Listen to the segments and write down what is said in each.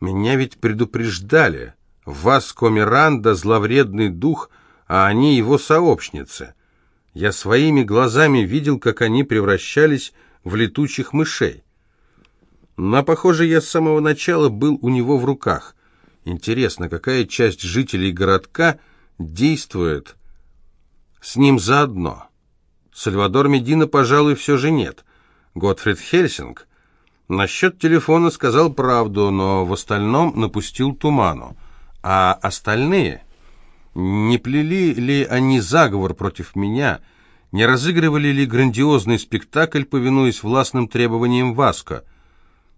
Меня ведь предупреждали. Васко Миранда — зловредный дух, а они его сообщницы. Я своими глазами видел, как они превращались в летучих мышей. Но, похоже, я с самого начала был у него в руках. Интересно, какая часть жителей городка действует с ним заодно? Сальвадор Медина, пожалуй, все же нет. Готфрид Хельсинг насчет телефона сказал правду, но в остальном напустил туману. А остальные... Не плели ли они заговор против меня? Не разыгрывали ли грандиозный спектакль, повинуясь властным требованиям Васко?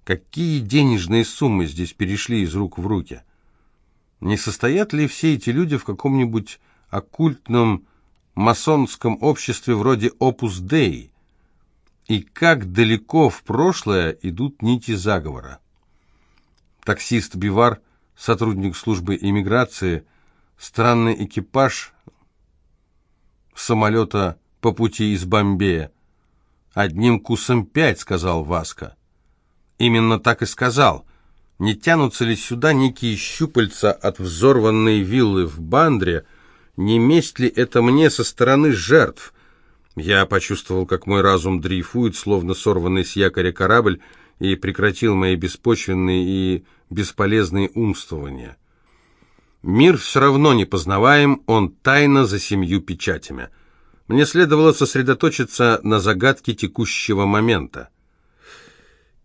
Какие денежные суммы здесь перешли из рук в руки? Не состоят ли все эти люди в каком-нибудь оккультном масонском обществе вроде Opus Dei? И как далеко в прошлое идут нити заговора? Таксист Бивар, сотрудник службы иммиграции, странный экипаж самолета по пути из Бомбея. «Одним кусом пять», — сказал Васка. Именно так и сказал. Не тянутся ли сюда некие щупальца от взорванной виллы в Бандре? Не месть ли это мне со стороны жертв? Я почувствовал, как мой разум дрейфует, словно сорванный с якоря корабль, и прекратил мои беспочвенные и бесполезные умствования. Мир все равно не познаваем, он тайно за семью печатями. Мне следовало сосредоточиться на загадке текущего момента.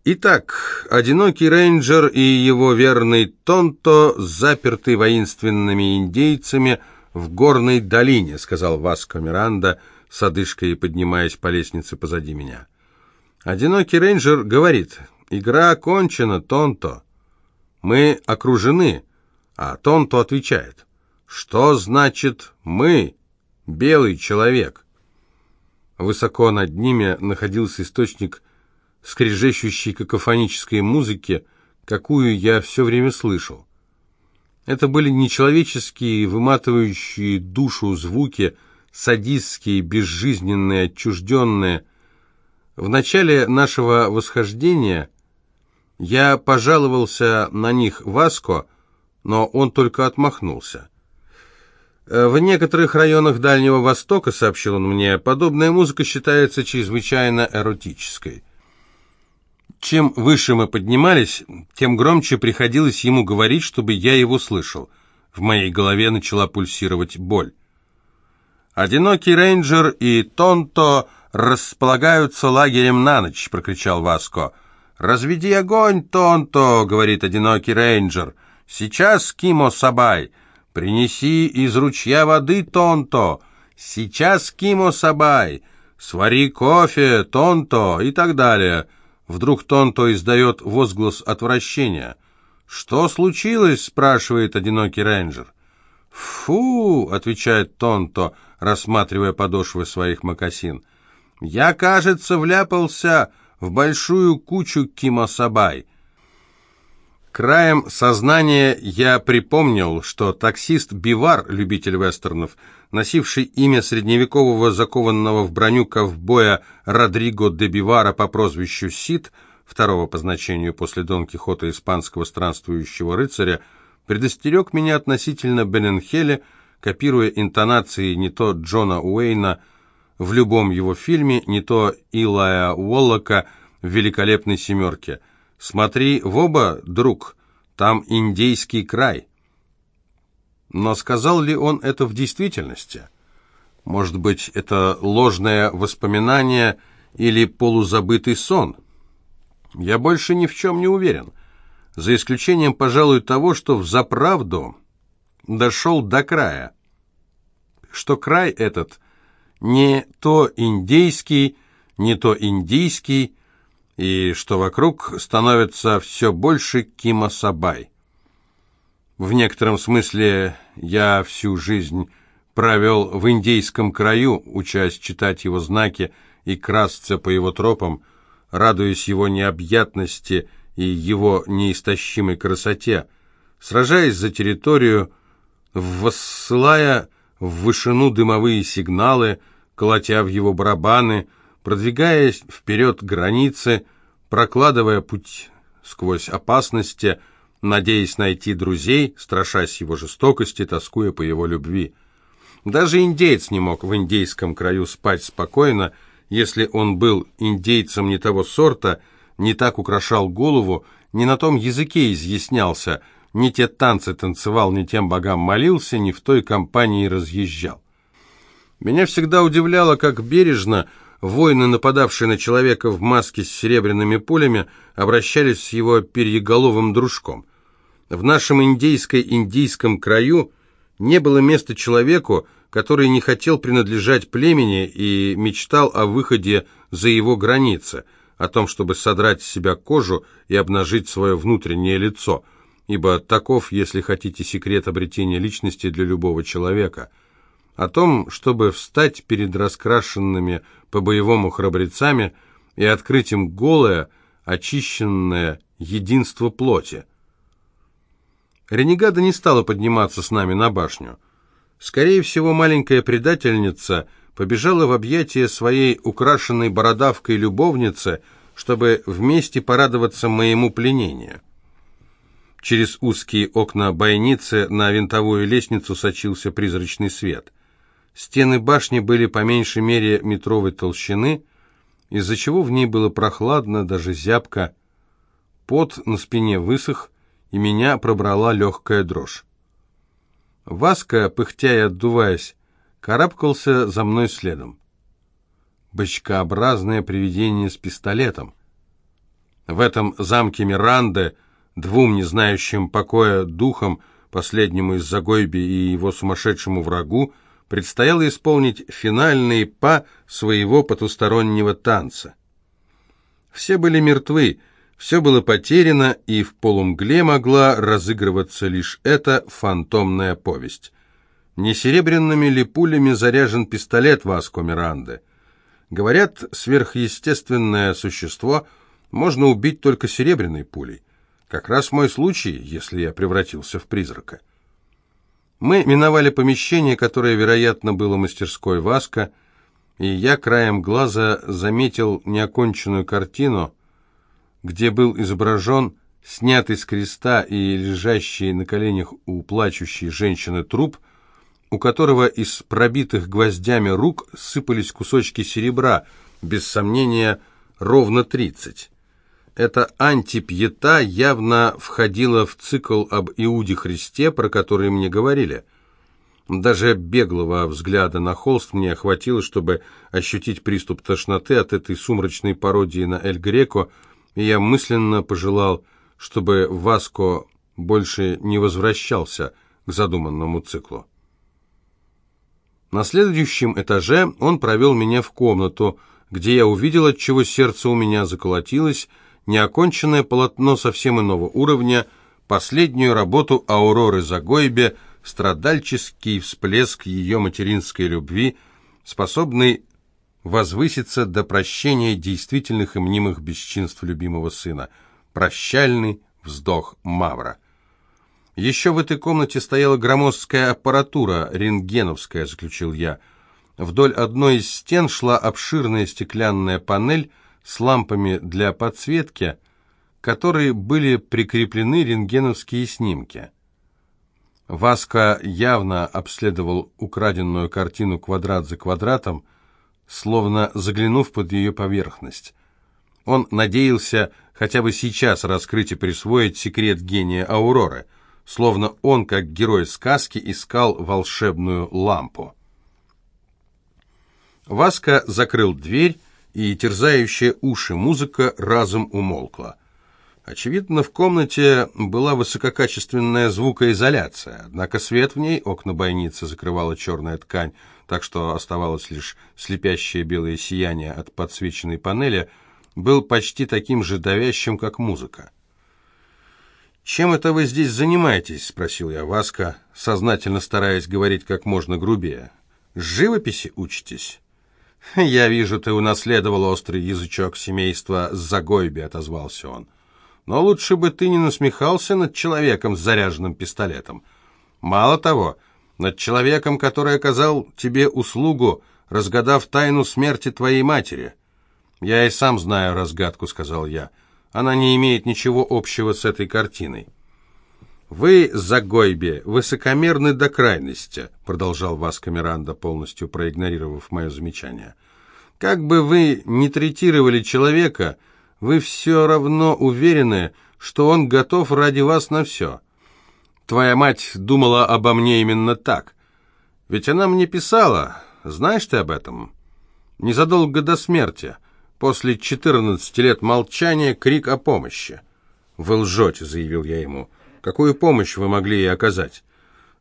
Итак, одинокий рейнджер и его верный Тонто заперты воинственными индейцами в горной долине, сказал Васко Миранда с одышкой, поднимаясь по лестнице позади меня. Одинокий рейнджер говорит, игра окончена, Тонто. Мы окружены. А Тонто отвечает, что значит «мы», белый человек? Высоко над ними находился источник скрежещущей какофонической музыки, какую я все время слышал. Это были нечеловеческие, выматывающие душу звуки, садистские, безжизненные, отчужденные. В начале нашего восхождения я пожаловался на них Васко, но он только отмахнулся. «Э, «В некоторых районах Дальнего Востока, — сообщил он мне, — подобная музыка считается чрезвычайно эротической. Чем выше мы поднимались, тем громче приходилось ему говорить, чтобы я его слышал. В моей голове начала пульсировать боль. «Одинокий рейнджер и Тонто располагаются лагерем на ночь», — прокричал Васко. «Разведи огонь, Тонто», — говорит одинокий рейнджер. Сейчас, Кимо Сабай, принеси из ручья воды, Тонто. Сейчас, Кимо Сабай, свари кофе, Тонто и так далее. Вдруг Тонто издает возглас отвращения. «Что случилось?» — спрашивает одинокий рейнджер. «Фу!» — отвечает Тонто, рассматривая подошвы своих мокасин. «Я, кажется, вляпался в большую кучу кимосабай. Краем сознания я припомнил, что таксист Бивар, любитель вестернов, носивший имя средневекового закованного в броню ковбоя Родриго де Бивара по прозвищу Сид, второго по значению после Дон Кихота испанского странствующего рыцаря, предостерег меня относительно Бененхеля, копируя интонации не то Джона Уэйна в любом его фильме, не то Илая Уоллока в «Великолепной семерке», Смотри в оба, друг, там индейский край. Но сказал ли он это в действительности? Может быть, это ложное воспоминание или полузабытый сон? Я больше ни в чем не уверен, за исключением, пожалуй, того, что в заправду дошел до края. Что край этот не то индейский, не то индийский, и что вокруг становится все больше кимосабай. В некотором смысле я всю жизнь провел в индейском краю, учась читать его знаки и красться по его тропам, радуясь его необъятности и его неистощимой красоте, сражаясь за территорию, воссылая в вышину дымовые сигналы, колотя в его барабаны, продвигаясь вперед границы, прокладывая путь сквозь опасности, надеясь найти друзей, страшась его жестокости, тоскуя по его любви. Даже индейец не мог в индейском краю спать спокойно, если он был индейцем не того сорта, не так украшал голову, не на том языке изъяснялся, не те танцы танцевал, не тем богам молился, не в той компании разъезжал. Меня всегда удивляло, как бережно воины, нападавшие на человека в маске с серебряными пулями, обращались с его перьеголовым дружком. В нашем индейско-индийском краю не было места человеку, который не хотел принадлежать племени и мечтал о выходе за его границы, о том, чтобы содрать с себя кожу и обнажить свое внутреннее лицо, ибо таков, если хотите, секрет обретения личности для любого человека – о том, чтобы встать перед раскрашенными по-боевому храбрецами и открыть им голое, очищенное единство плоти. Ренегада не стала подниматься с нами на башню. Скорее всего, маленькая предательница побежала в объятия своей украшенной бородавкой любовницы, чтобы вместе порадоваться моему пленению. Через узкие окна бойницы на винтовую лестницу сочился призрачный свет. Стены башни были по меньшей мере метровой толщины, из-за чего в ней было прохладно, даже зябко. Пот на спине высох, и меня пробрала легкая дрожь. Васка, пыхтя и отдуваясь, карабкался за мной следом. Бочкообразное привидение с пистолетом. В этом замке Миранды двум не знающим покоя духам, последнему из Загойби и его сумасшедшему врагу, предстояло исполнить финальный па своего потустороннего танца. Все были мертвы, все было потеряно, и в полумгле могла разыгрываться лишь эта фантомная повесть. Не серебряными ли пулями заряжен пистолет Васко Миранды? Говорят, сверхъестественное существо можно убить только серебряной пулей. Как раз мой случай, если я превратился в призрака. Мы миновали помещение, которое, вероятно, было мастерской Васка, и я краем глаза заметил неоконченную картину, где был изображен снятый с креста и лежащий на коленях у плачущей женщины труп, у которого из пробитых гвоздями рук сыпались кусочки серебра, без сомнения, ровно тридцать. Эта антипьета явно входила в цикл об Иуде Христе, про который мне говорили. Даже беглого взгляда на холст мне хватило, чтобы ощутить приступ тошноты от этой сумрачной пародии на Эль Греко, и я мысленно пожелал, чтобы Васко больше не возвращался к задуманному циклу. На следующем этаже он провел меня в комнату, где я увидел, от чего сердце у меня заколотилось, неоконченное полотно совсем иного уровня, последнюю работу Ауроры Загойбе, страдальческий всплеск ее материнской любви, способный возвыситься до прощения действительных и мнимых бесчинств любимого сына. Прощальный вздох Мавра. Еще в этой комнате стояла громоздкая аппаратура, рентгеновская, заключил я. Вдоль одной из стен шла обширная стеклянная панель, с лампами для подсветки, которые были прикреплены рентгеновские снимки. Васка явно обследовал украденную картину квадрат за квадратом, словно заглянув под ее поверхность. Он надеялся хотя бы сейчас раскрыть и присвоить секрет гения Ауроры, словно он, как герой сказки, искал волшебную лампу. Васка закрыл дверь и терзающая уши музыка разом умолкла. Очевидно, в комнате была высококачественная звукоизоляция, однако свет в ней, окна бойницы закрывала черная ткань, так что оставалось лишь слепящее белое сияние от подсвеченной панели, был почти таким же давящим, как музыка. «Чем это вы здесь занимаетесь?» — спросил я Васка, сознательно стараясь говорить как можно грубее. «Живописи учитесь?» «Я вижу, ты унаследовал острый язычок семейства Загойби», — отозвался он. «Но лучше бы ты не насмехался над человеком с заряженным пистолетом. Мало того, над человеком, который оказал тебе услугу, разгадав тайну смерти твоей матери». «Я и сам знаю разгадку», — сказал я. «Она не имеет ничего общего с этой картиной». «Вы, Загойбе, высокомерны до крайности», — продолжал Васко Миранда, полностью проигнорировав мое замечание. «Как бы вы ни третировали человека, вы все равно уверены, что он готов ради вас на все. Твоя мать думала обо мне именно так. Ведь она мне писала, знаешь ты об этом? Незадолго до смерти, после 14 лет молчания, крик о помощи. «Вы лжете», — заявил я ему. «Какую помощь вы могли ей оказать?»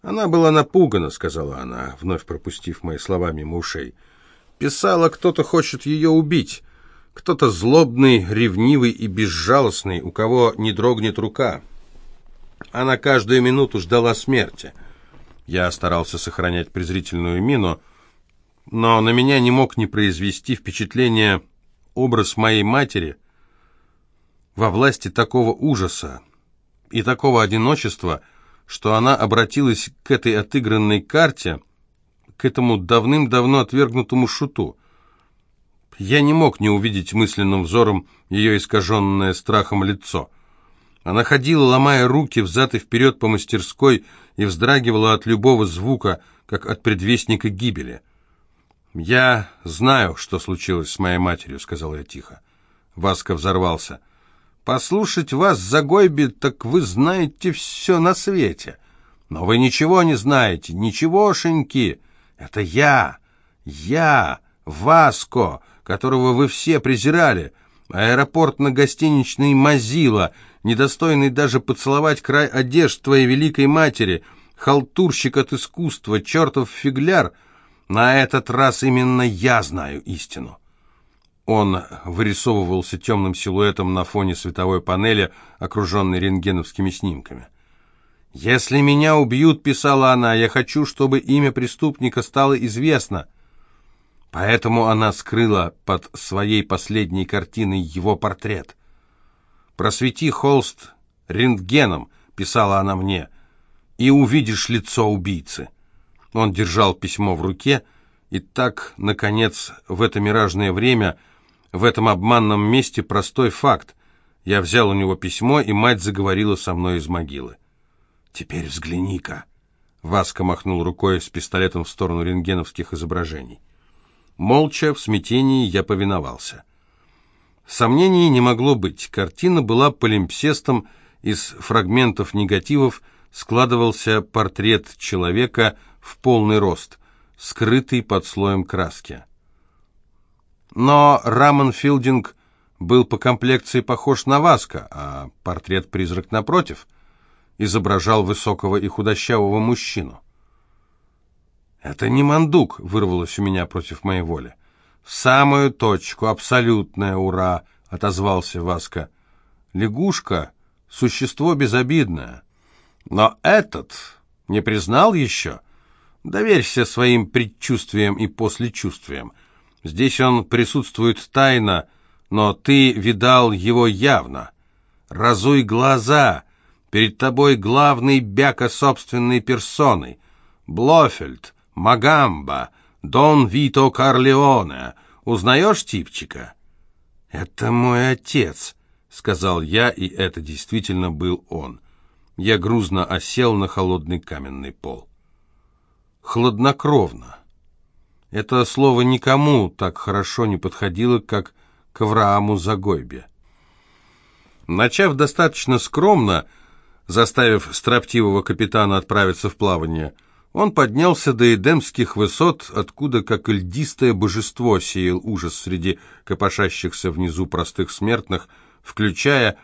«Она была напугана», — сказала она, вновь пропустив мои слова мимо ушей. «Писала, кто-то хочет ее убить. Кто-то злобный, ревнивый и безжалостный, у кого не дрогнет рука. Она каждую минуту ждала смерти». Я старался сохранять презрительную мину, но на меня не мог не произвести впечатление образ моей матери во власти такого ужаса и такого одиночества, что она обратилась к этой отыгранной карте, к этому давным-давно отвергнутому шуту. Я не мог не увидеть мысленным взором ее искаженное страхом лицо. Она ходила, ломая руки взад и вперед по мастерской, и вздрагивала от любого звука, как от предвестника гибели. «Я знаю, что случилось с моей матерью», — сказал я тихо. Васка взорвался. «Послушать вас, Загойби, так вы знаете все на свете. Но вы ничего не знаете, ничегошеньки. Это я, я, Васко, которого вы все презирали, аэропортно-гостиничный Мазила, недостойный даже поцеловать край одежд твоей великой матери, халтурщик от искусства, чертов фигляр, на этот раз именно я знаю истину». Он вырисовывался темным силуэтом на фоне световой панели, окруженной рентгеновскими снимками. «Если меня убьют, — писала она, — я хочу, чтобы имя преступника стало известно». Поэтому она скрыла под своей последней картиной его портрет. «Просвети холст рентгеном», — писала она мне, — «и увидишь лицо убийцы». Он держал письмо в руке, и так, наконец, в это миражное время, в этом обманном месте простой факт. Я взял у него письмо, и мать заговорила со мной из могилы. «Теперь взгляни-ка», — Васка махнул рукой с пистолетом в сторону рентгеновских изображений. Молча, в смятении, я повиновался. Сомнений не могло быть. Картина была полимпсестом, из фрагментов негативов складывался портрет человека в полный рост, скрытый под слоем краски. Но Рамон Филдинг был по комплекции похож на Васка, а портрет-призрак напротив изображал высокого и худощавого мужчину. «Это не мандук», — вырвалось у меня против моей воли. «В самую точку, абсолютное ура!» — отозвался Васка. «Лягушка — существо безобидное. Но этот не признал еще? Доверься своим предчувствиям и послечувствиям. Здесь он присутствует тайно, но ты видал его явно. Разуй глаза, перед тобой главный бяка собственной персоной. Блофельд, Магамба, Дон Вито Карлеоне. Узнаешь типчика?» «Это мой отец», — сказал я, и это действительно был он. Я грузно осел на холодный каменный пол. «Хладнокровно». Это слово никому так хорошо не подходило, как к Аврааму Загойбе. Начав достаточно скромно, заставив строптивого капитана отправиться в плавание, он поднялся до эдемских высот, откуда, как льдистое божество, сеял ужас среди копошащихся внизу простых смертных, включая,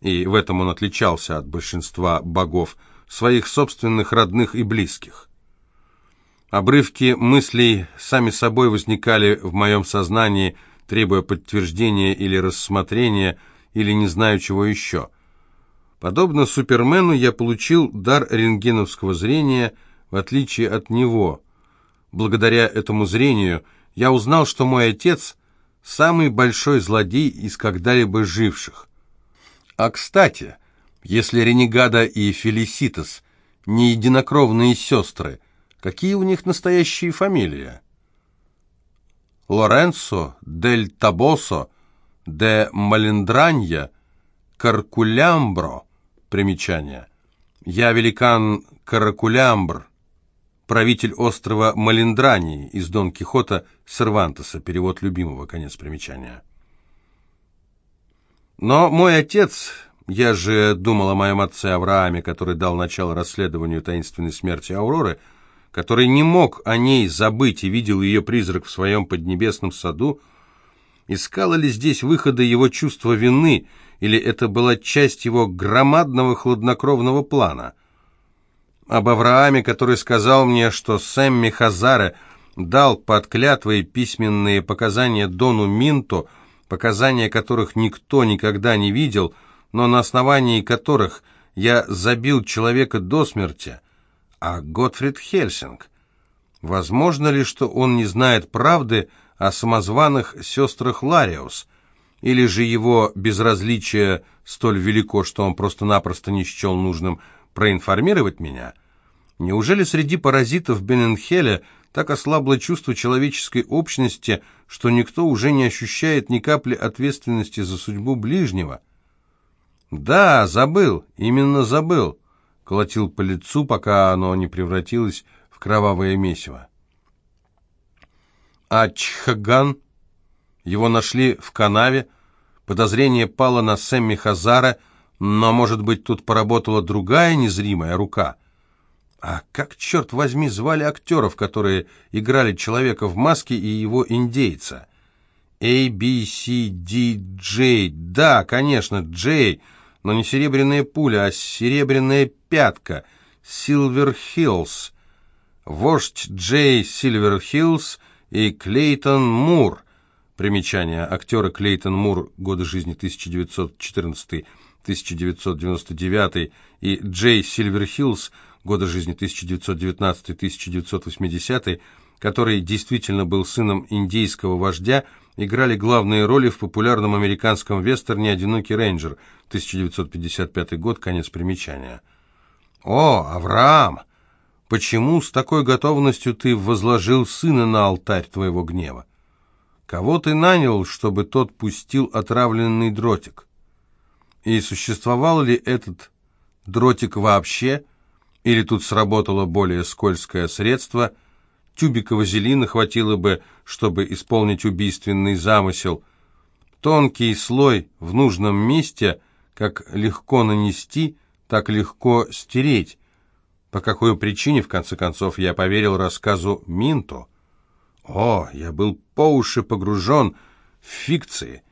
и в этом он отличался от большинства богов, своих собственных родных и близких. Обрывки мыслей сами собой возникали в моем сознании, требуя подтверждения или рассмотрения, или не знаю чего еще. Подобно Супермену я получил дар рентгеновского зрения – в отличие от него. Благодаря этому зрению я узнал, что мой отец – самый большой злодей из когда-либо живших. А кстати, если Ренегада и Фелиситас не единокровные сестры, какие у них настоящие фамилии? Лоренцо, Дель Табосо, де Малендранья, Каркулямбро, примечание – Я великан Каракулямбр, правитель острова Малиндрании из Дон Кихота Сервантеса, перевод любимого, конец примечания. Но мой отец, я же думал о моем отце Аврааме, который дал начало расследованию таинственной смерти Ауроры, который не мог о ней забыть и видел ее призрак в своем поднебесном саду, искало ли здесь выхода его чувства вины, или это была часть его громадного хладнокровного плана? Об Аврааме, который сказал мне, что Сэмми Хазаре дал под клятвой письменные показания Дону Минту, показания которых никто никогда не видел, но на основании которых я забил человека до смерти, а Готфрид Хельсинг. Возможно ли, что он не знает правды о самозваных сестрах Лариус, или же его безразличие столь велико, что он просто-напросто не счел нужным проинформировать меня? Неужели среди паразитов Бененхеля так ослабло чувство человеческой общности, что никто уже не ощущает ни капли ответственности за судьбу ближнего. «Да, забыл, именно забыл», — колотил по лицу, пока оно не превратилось в кровавое месиво. А Чхаган? Его нашли в канаве, подозрение пало на Сэмми Хазара, но, может быть, тут поработала другая незримая рука — а как, черт возьми, звали актеров, которые играли человека в маске и его индейца? A, B, C, D, J. Да, конечно, J, но не серебряная пуля, а серебряная пятка. Heels. Вождь Джей Сильвер Хиллс и Клейтон Мур. Примечание. Актеры Клейтон Мур, годы жизни 1914-1999, и Джей Сильвер Хиллс, года жизни 1919-1980, который действительно был сыном индейского вождя, играли главные роли в популярном американском вестерне «Одинокий рейнджер» 1955 год, конец примечания. «О, Авраам! Почему с такой готовностью ты возложил сына на алтарь твоего гнева? Кого ты нанял, чтобы тот пустил отравленный дротик? И существовал ли этот дротик вообще – или тут сработало более скользкое средство, тюбика вазелина хватило бы, чтобы исполнить убийственный замысел. Тонкий слой в нужном месте, как легко нанести, так легко стереть. По какой причине, в конце концов, я поверил рассказу Минту? О, я был по уши погружен в фикции,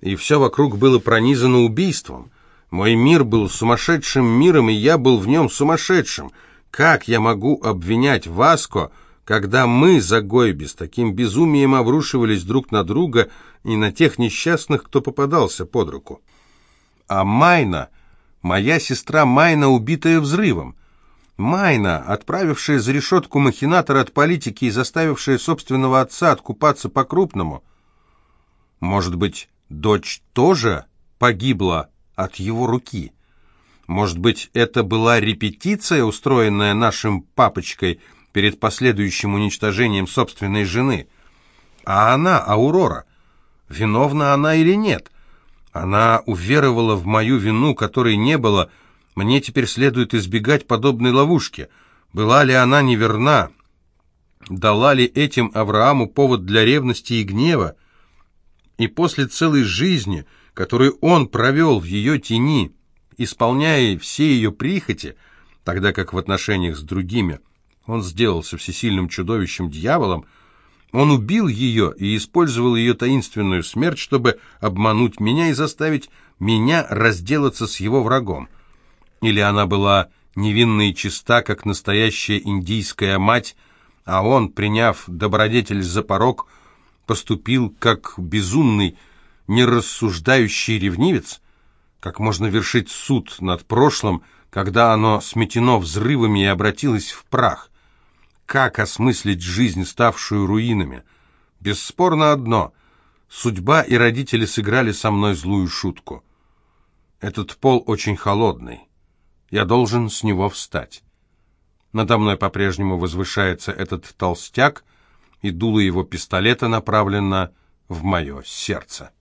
и все вокруг было пронизано убийством — мой мир был сумасшедшим миром, и я был в нем сумасшедшим. Как я могу обвинять Васко, когда мы, Загойби, с таким безумием обрушивались друг на друга и на тех несчастных, кто попадался под руку? А Майна, моя сестра Майна, убитая взрывом. Майна, отправившая за решетку махинатора от политики и заставившая собственного отца откупаться по-крупному. Может быть, дочь тоже погибла от его руки. Может быть, это была репетиция, устроенная нашим папочкой перед последующим уничтожением собственной жены? А она, Аурора, виновна она или нет? Она уверовала в мою вину, которой не было. Мне теперь следует избегать подобной ловушки. Была ли она неверна? Дала ли этим Аврааму повод для ревности и гнева? И после целой жизни которую он провел в ее тени, исполняя все ее прихоти, тогда как в отношениях с другими он сделался всесильным чудовищем дьяволом, он убил ее и использовал ее таинственную смерть, чтобы обмануть меня и заставить меня разделаться с его врагом. Или она была невинна и чиста, как настоящая индийская мать, а он, приняв добродетель за порог, поступил как безумный, нерассуждающий ревнивец? Как можно вершить суд над прошлым, когда оно сметено взрывами и обратилось в прах? Как осмыслить жизнь, ставшую руинами? Бесспорно одно — судьба и родители сыграли со мной злую шутку. Этот пол очень холодный. Я должен с него встать. Надо мной по-прежнему возвышается этот толстяк, и дуло его пистолета направлено в мое сердце.